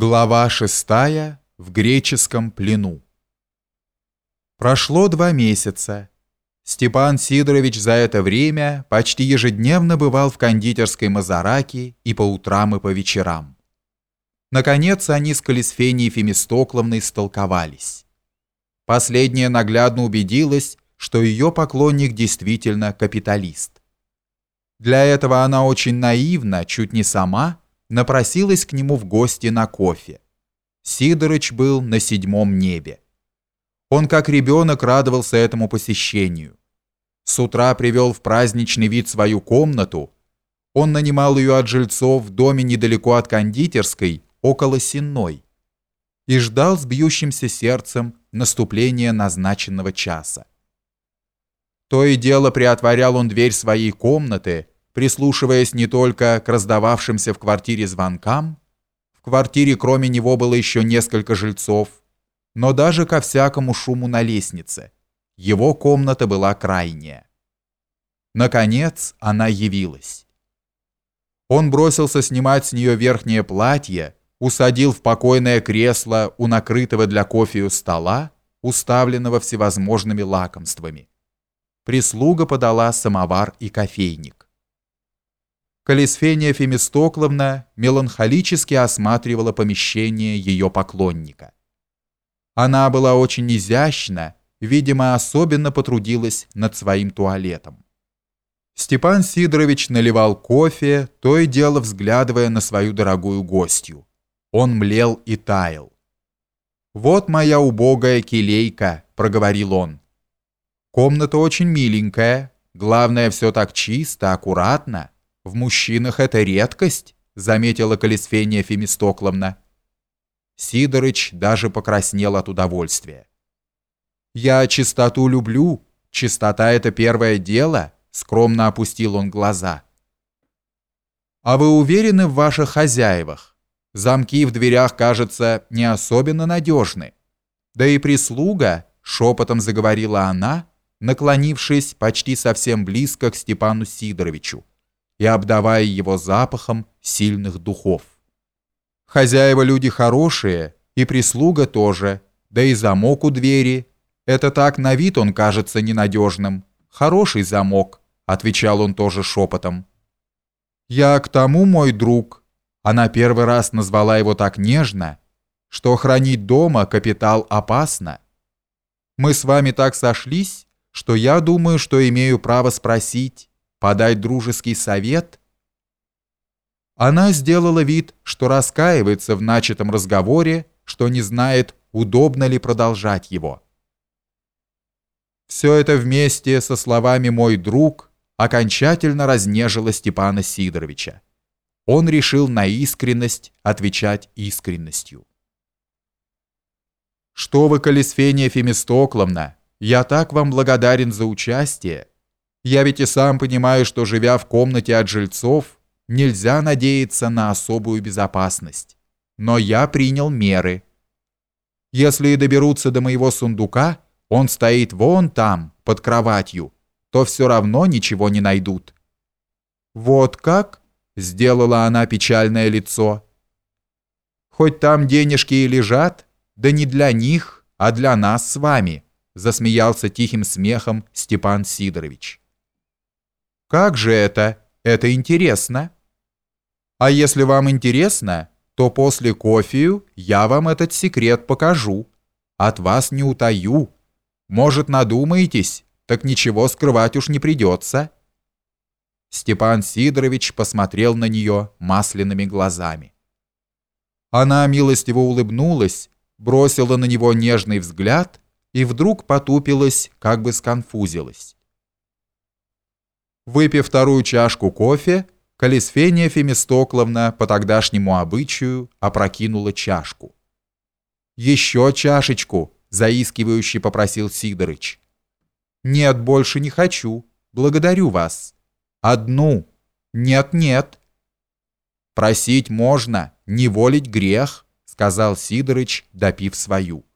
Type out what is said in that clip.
Глава шестая в греческом плену. Прошло два месяца. Степан Сидорович за это время почти ежедневно бывал в кондитерской Мазараке и по утрам, и по вечерам. Наконец они с Калисфенией Фемистокловной столковались. Последняя наглядно убедилась, что ее поклонник действительно капиталист. Для этого она очень наивна, чуть не сама, напросилась к нему в гости на кофе. Сидорыч был на седьмом небе. Он как ребенок радовался этому посещению. С утра привел в праздничный вид свою комнату. Он нанимал ее от жильцов в доме недалеко от кондитерской, около Сенной, и ждал с бьющимся сердцем наступления назначенного часа. То и дело приотворял он дверь своей комнаты, прислушиваясь не только к раздававшимся в квартире звонкам, в квартире кроме него было еще несколько жильцов, но даже ко всякому шуму на лестнице. Его комната была крайняя. Наконец она явилась. Он бросился снимать с нее верхнее платье, усадил в покойное кресло у накрытого для кофею стола, уставленного всевозможными лакомствами. Прислуга подала самовар и кофейник. Колесфения Фемистокловна меланхолически осматривала помещение ее поклонника. Она была очень изящна, видимо, особенно потрудилась над своим туалетом. Степан Сидорович наливал кофе, то и дело взглядывая на свою дорогую гостью. Он млел и таял. «Вот моя убогая келейка», — проговорил он. «Комната очень миленькая, главное, все так чисто, аккуратно». В мужчинах это редкость, заметила Колесфения Фемистокловна. Сидорыч даже покраснел от удовольствия. «Я чистоту люблю, чистота — это первое дело», — скромно опустил он глаза. «А вы уверены в ваших хозяевах? Замки в дверях, кажется, не особенно надежны. Да и прислуга», — шепотом заговорила она, наклонившись почти совсем близко к Степану Сидоровичу и обдавая его запахом сильных духов. Хозяева люди хорошие, и прислуга тоже, да и замок у двери. Это так на вид он кажется ненадежным. Хороший замок, отвечал он тоже шепотом. Я к тому, мой друг, она первый раз назвала его так нежно, что хранить дома капитал опасно. Мы с вами так сошлись, что я думаю, что имею право спросить, подать дружеский совет? Она сделала вид, что раскаивается в начатом разговоре, что не знает, удобно ли продолжать его. Все это вместе со словами «мой друг» окончательно разнежило Степана Сидоровича. Он решил на искренность отвечать искренностью. «Что вы, Колесфения Фемистокловна, я так вам благодарен за участие. Я ведь и сам понимаю, что живя в комнате от жильцов, нельзя надеяться на особую безопасность. Но я принял меры. Если и доберутся до моего сундука, он стоит вон там, под кроватью, то все равно ничего не найдут. Вот как? Сделала она печальное лицо. Хоть там денежки и лежат, да не для них, а для нас с вами, засмеялся тихим смехом Степан Сидорович. Как же это? Это интересно. А если вам интересно, то после кофею я вам этот секрет покажу. От вас не утаю. Может, надумаетесь, так ничего скрывать уж не придется. Степан Сидорович посмотрел на нее масляными глазами. Она милостиво улыбнулась, бросила на него нежный взгляд и вдруг потупилась, как бы сконфузилась. Выпив вторую чашку кофе, Калисфения Фемистокловна по тогдашнему обычаю опрокинула чашку. «Еще чашечку!» – заискивающе попросил Сидорыч. «Нет, больше не хочу. Благодарю вас. Одну. Нет-нет». «Просить можно, не волить грех», – сказал Сидорыч, допив свою.